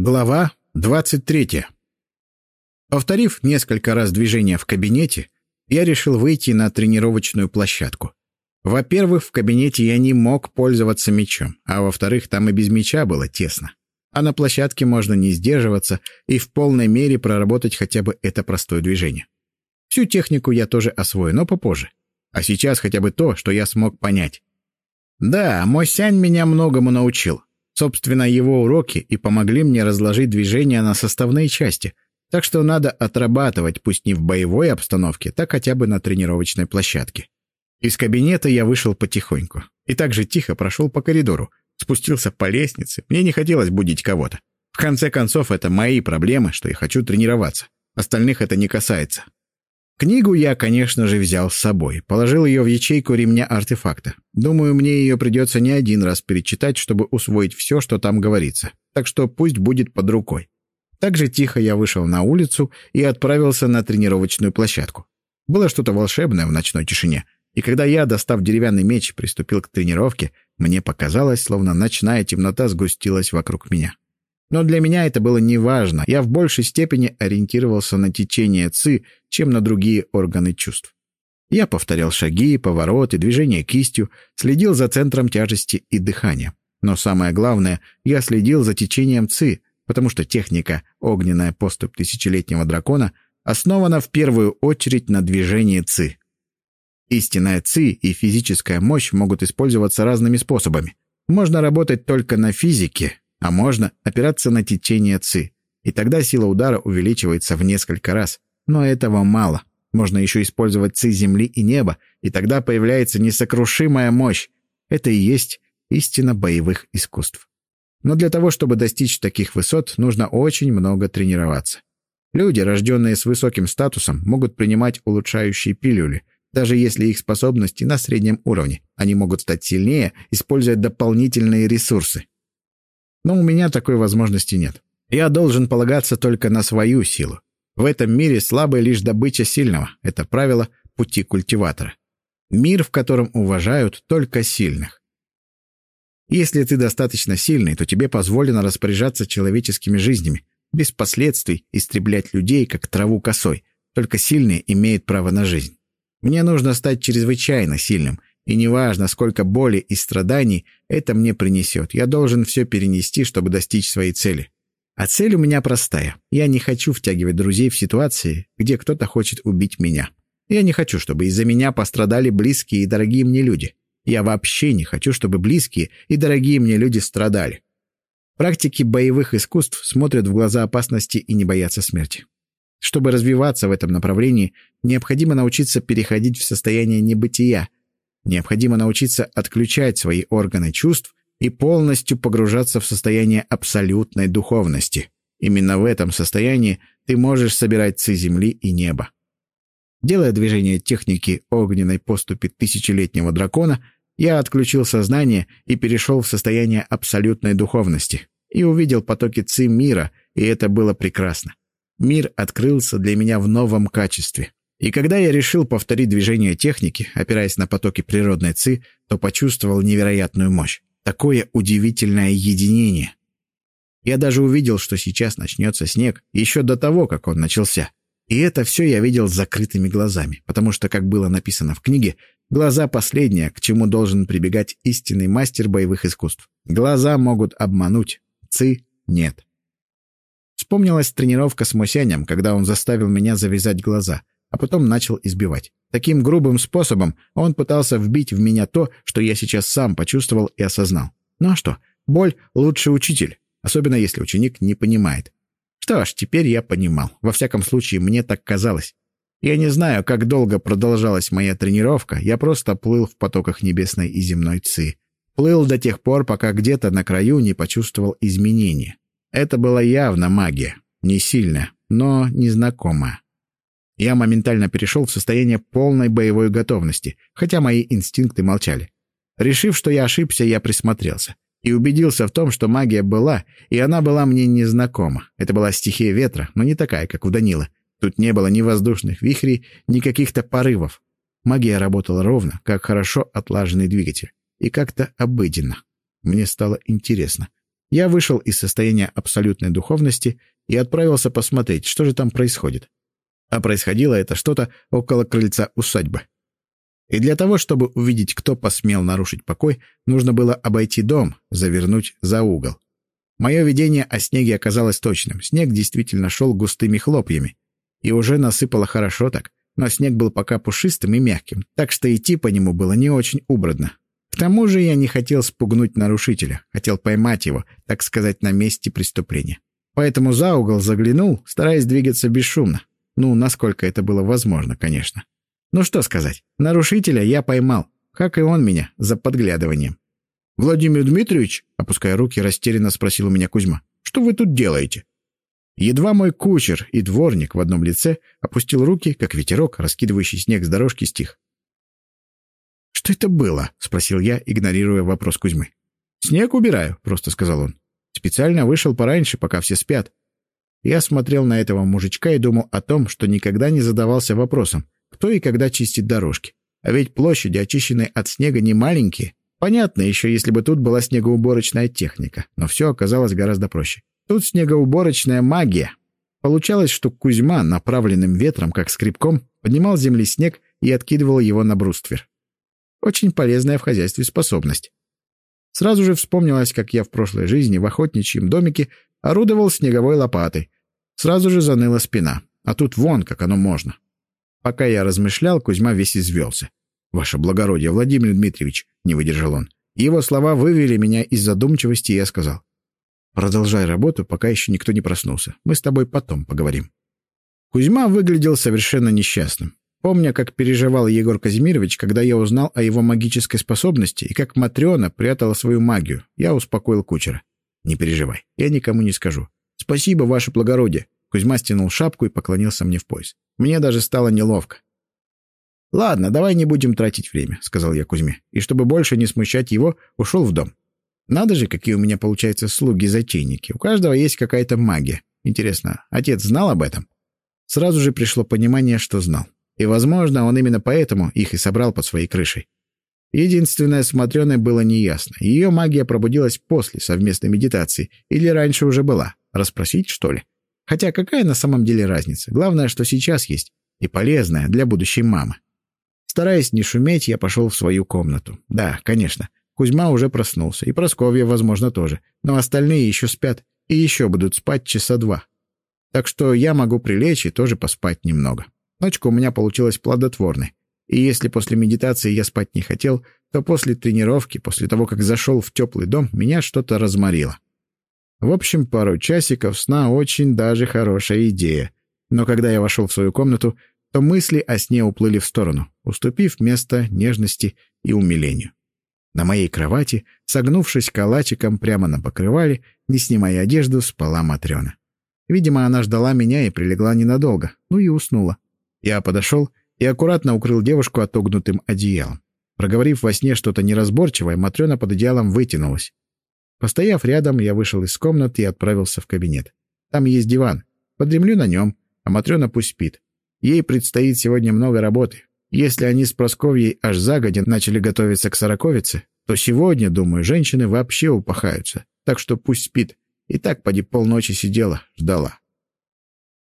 Глава 23. Повторив несколько раз движение в кабинете, я решил выйти на тренировочную площадку. Во-первых, в кабинете я не мог пользоваться мечом, а во-вторых, там и без меча было тесно. А на площадке можно не сдерживаться и в полной мере проработать хотя бы это простое движение. Всю технику я тоже освою, но попозже. А сейчас хотя бы то, что я смог понять. Да, мой Сянь меня многому научил. Собственно, его уроки и помогли мне разложить движения на составные части, так что надо отрабатывать, пусть не в боевой обстановке, так хотя бы на тренировочной площадке. Из кабинета я вышел потихоньку и так же тихо прошел по коридору, спустился по лестнице, мне не хотелось будить кого-то. В конце концов, это мои проблемы, что я хочу тренироваться. Остальных это не касается. Книгу я, конечно же, взял с собой. Положил ее в ячейку ремня артефакта. Думаю, мне ее придется не один раз перечитать, чтобы усвоить все, что там говорится. Так что пусть будет под рукой. Также тихо я вышел на улицу и отправился на тренировочную площадку. Было что-то волшебное в ночной тишине. И когда я, достав деревянный меч, приступил к тренировке, мне показалось, словно ночная темнота сгустилась вокруг меня. Но для меня это было неважно. Я в большей степени ориентировался на течение ЦИ, чем на другие органы чувств. Я повторял шаги, повороты, движения кистью, следил за центром тяжести и дыхания. Но самое главное, я следил за течением ЦИ, потому что техника «Огненная поступь тысячелетнего дракона» основана в первую очередь на движении ЦИ. Истинная ЦИ и физическая мощь могут использоваться разными способами. Можно работать только на физике, а можно опираться на течение ЦИ, и тогда сила удара увеличивается в несколько раз. Но этого мало. Можно еще использовать ЦИ земли и неба, и тогда появляется несокрушимая мощь. Это и есть истина боевых искусств. Но для того, чтобы достичь таких высот, нужно очень много тренироваться. Люди, рожденные с высоким статусом, могут принимать улучшающие пилюли, даже если их способности на среднем уровне. Они могут стать сильнее, используя дополнительные ресурсы. Но у меня такой возможности нет. Я должен полагаться только на свою силу. В этом мире слабый лишь добыча сильного. Это правило пути культиватора. Мир, в котором уважают только сильных. Если ты достаточно сильный, то тебе позволено распоряжаться человеческими жизнями, без последствий истреблять людей, как траву косой. Только сильные имеют право на жизнь. Мне нужно стать чрезвычайно сильным, и неважно, сколько боли и страданий это мне принесет, я должен все перенести, чтобы достичь своей цели. А цель у меня простая. Я не хочу втягивать друзей в ситуации, где кто-то хочет убить меня. Я не хочу, чтобы из-за меня пострадали близкие и дорогие мне люди. Я вообще не хочу, чтобы близкие и дорогие мне люди страдали. Практики боевых искусств смотрят в глаза опасности и не боятся смерти. Чтобы развиваться в этом направлении, необходимо научиться переходить в состояние небытия, Необходимо научиться отключать свои органы чувств и полностью погружаться в состояние абсолютной духовности. Именно в этом состоянии ты можешь собирать ци земли и неба. Делая движение техники огненной поступи тысячелетнего дракона, я отключил сознание и перешел в состояние абсолютной духовности. И увидел потоки ци мира, и это было прекрасно. Мир открылся для меня в новом качестве. И когда я решил повторить движение техники, опираясь на потоки природной ЦИ, то почувствовал невероятную мощь. Такое удивительное единение. Я даже увидел, что сейчас начнется снег, еще до того, как он начался. И это все я видел с закрытыми глазами, потому что, как было написано в книге, глаза — последнее, к чему должен прибегать истинный мастер боевых искусств. Глаза могут обмануть, ци — нет. Вспомнилась тренировка с Мосянем, когда он заставил меня завязать глаза — а потом начал избивать. Таким грубым способом он пытался вбить в меня то, что я сейчас сам почувствовал и осознал. Ну а что? Боль — лучший учитель, особенно если ученик не понимает. Что ж, теперь я понимал. Во всяком случае, мне так казалось. Я не знаю, как долго продолжалась моя тренировка, я просто плыл в потоках небесной и земной ци. Плыл до тех пор, пока где-то на краю не почувствовал изменения. Это была явно магия. Не сильная, но незнакомая. Я моментально перешел в состояние полной боевой готовности, хотя мои инстинкты молчали. Решив, что я ошибся, я присмотрелся. И убедился в том, что магия была, и она была мне незнакома. Это была стихия ветра, но не такая, как у Данила. Тут не было ни воздушных вихрей, ни каких-то порывов. Магия работала ровно, как хорошо отлаженный двигатель. И как-то обыденно. Мне стало интересно. Я вышел из состояния абсолютной духовности и отправился посмотреть, что же там происходит. А происходило это что-то около крыльца усадьбы. И для того, чтобы увидеть, кто посмел нарушить покой, нужно было обойти дом, завернуть за угол. Мое видение о снеге оказалось точным. Снег действительно шел густыми хлопьями. И уже насыпало хорошо так, но снег был пока пушистым и мягким, так что идти по нему было не очень убродно. К тому же я не хотел спугнуть нарушителя, хотел поймать его, так сказать, на месте преступления. Поэтому за угол заглянул, стараясь двигаться бесшумно. Ну, насколько это было возможно, конечно. Ну что сказать, нарушителя я поймал, как и он меня, за подглядыванием. «Владимир Дмитриевич?» — опуская руки, растерянно спросил у меня Кузьма. «Что вы тут делаете?» Едва мой кучер и дворник в одном лице опустил руки, как ветерок, раскидывающий снег с дорожки, стих. «Что это было?» — спросил я, игнорируя вопрос Кузьмы. «Снег убираю», — просто сказал он. «Специально вышел пораньше, пока все спят». Я смотрел на этого мужичка и думал о том, что никогда не задавался вопросом, кто и когда чистит дорожки. А ведь площади, очищенные от снега, не маленькие. Понятно еще, если бы тут была снегоуборочная техника, но все оказалось гораздо проще. Тут снегоуборочная магия. Получалось, что Кузьма, направленным ветром, как скребком, поднимал с земли снег и откидывал его на бруствер. Очень полезная в хозяйстве способность. Сразу же вспомнилось, как я в прошлой жизни в охотничьем домике орудовал снеговой лопатой. Сразу же заныла спина. А тут вон, как оно можно. Пока я размышлял, Кузьма весь извелся. «Ваше благородие, Владимир Дмитриевич», — не выдержал он. Его слова вывели меня из задумчивости, и я сказал. «Продолжай работу, пока еще никто не проснулся. Мы с тобой потом поговорим». Кузьма выглядел совершенно несчастным. Помня, как переживал Егор Казимирович, когда я узнал о его магической способности и как Матрена прятала свою магию, я успокоил кучера. «Не переживай, я никому не скажу. Спасибо, ваше благородие». Кузьма стянул шапку и поклонился мне в пояс. Мне даже стало неловко. «Ладно, давай не будем тратить время», — сказал я Кузьме. И чтобы больше не смущать его, ушел в дом. Надо же, какие у меня, получаются, слуги-затейники. У каждого есть какая-то магия. Интересно, отец знал об этом? Сразу же пришло понимание, что знал. И, возможно, он именно поэтому их и собрал под своей крышей. Единственное, с Матрёной было неясно. Ее магия пробудилась после совместной медитации или раньше уже была. Расспросить, что ли? Хотя какая на самом деле разница? Главное, что сейчас есть. И полезная для будущей мамы. Стараясь не шуметь, я пошел в свою комнату. Да, конечно. Кузьма уже проснулся. И Просковья, возможно, тоже. Но остальные еще спят. И еще будут спать часа два. Так что я могу прилечь и тоже поспать немного. Ночка у меня получилась плодотворной. И если после медитации я спать не хотел, то после тренировки, после того, как зашел в теплый дом, меня что-то разморило. В общем, пару часиков сна очень даже хорошая идея. Но когда я вошел в свою комнату, то мысли о сне уплыли в сторону, уступив место нежности и умилению. На моей кровати, согнувшись калачиком прямо на покрывале, не снимая одежду, спала Матрена. Видимо, она ждала меня и прилегла ненадолго, ну и уснула. Я подошел и аккуратно укрыл девушку отогнутым одеялом. Проговорив во сне что-то неразборчивое, Матрена под одеялом вытянулась. Постояв рядом, я вышел из комнаты и отправился в кабинет. Там есть диван. Подремлю на нем, а Матрена пусть спит. Ей предстоит сегодня много работы. Если они с Просковьей аж загодя начали готовиться к сороковице, то сегодня, думаю, женщины вообще упахаются. Так что пусть спит. И так поди полночи сидела, ждала.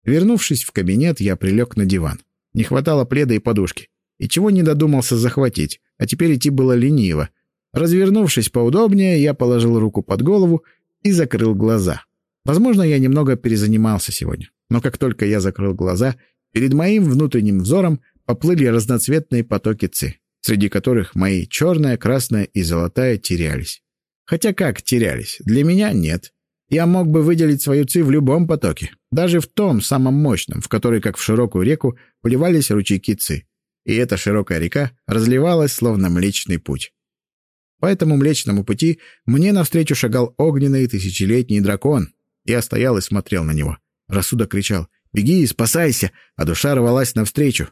Вернувшись в кабинет, я прилег на диван. Не хватало пледа и подушки. И чего не додумался захватить, а теперь идти было лениво, Развернувшись поудобнее, я положил руку под голову и закрыл глаза. Возможно, я немного перезанимался сегодня, но как только я закрыл глаза, перед моим внутренним взором поплыли разноцветные потоки ци, среди которых мои черная, красная и золотая терялись. Хотя как терялись? Для меня нет. Я мог бы выделить свою ци в любом потоке, даже в том самом мощном, в который, как в широкую реку, вливались ручейки ци. И эта широкая река разливалась, словно Млечный Путь. По этому Млечному пути мне навстречу шагал огненный тысячелетний дракон. Я стоял и смотрел на него. Рассудок кричал «Беги и спасайся!», а душа рвалась навстречу.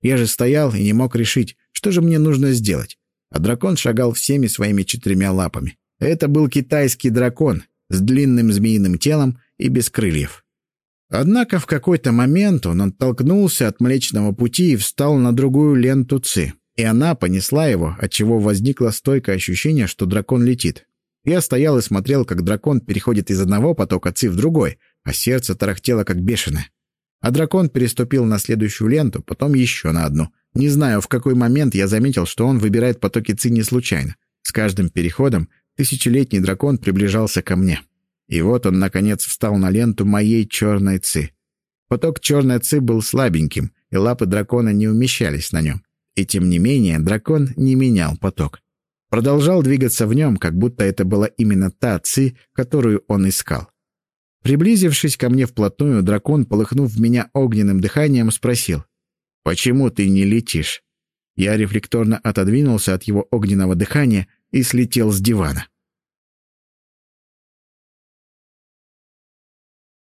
Я же стоял и не мог решить, что же мне нужно сделать. А дракон шагал всеми своими четырьмя лапами. Это был китайский дракон с длинным змеиным телом и без крыльев. Однако в какой-то момент он оттолкнулся от Млечного пути и встал на другую ленту Ци и она понесла его, отчего возникло стойкое ощущение, что дракон летит. Я стоял и смотрел, как дракон переходит из одного потока ци в другой, а сердце тарахтело как бешеное. А дракон переступил на следующую ленту, потом еще на одну. Не знаю, в какой момент я заметил, что он выбирает потоки ци не случайно. С каждым переходом тысячелетний дракон приближался ко мне. И вот он, наконец, встал на ленту моей черной ци. Поток черной ци был слабеньким, и лапы дракона не умещались на нем. И тем не менее дракон не менял поток. Продолжал двигаться в нем, как будто это была именно та ци, которую он искал. Приблизившись ко мне вплотную, дракон, полыхнув в меня огненным дыханием, спросил, «Почему ты не летишь?» Я рефлекторно отодвинулся от его огненного дыхания и слетел с дивана.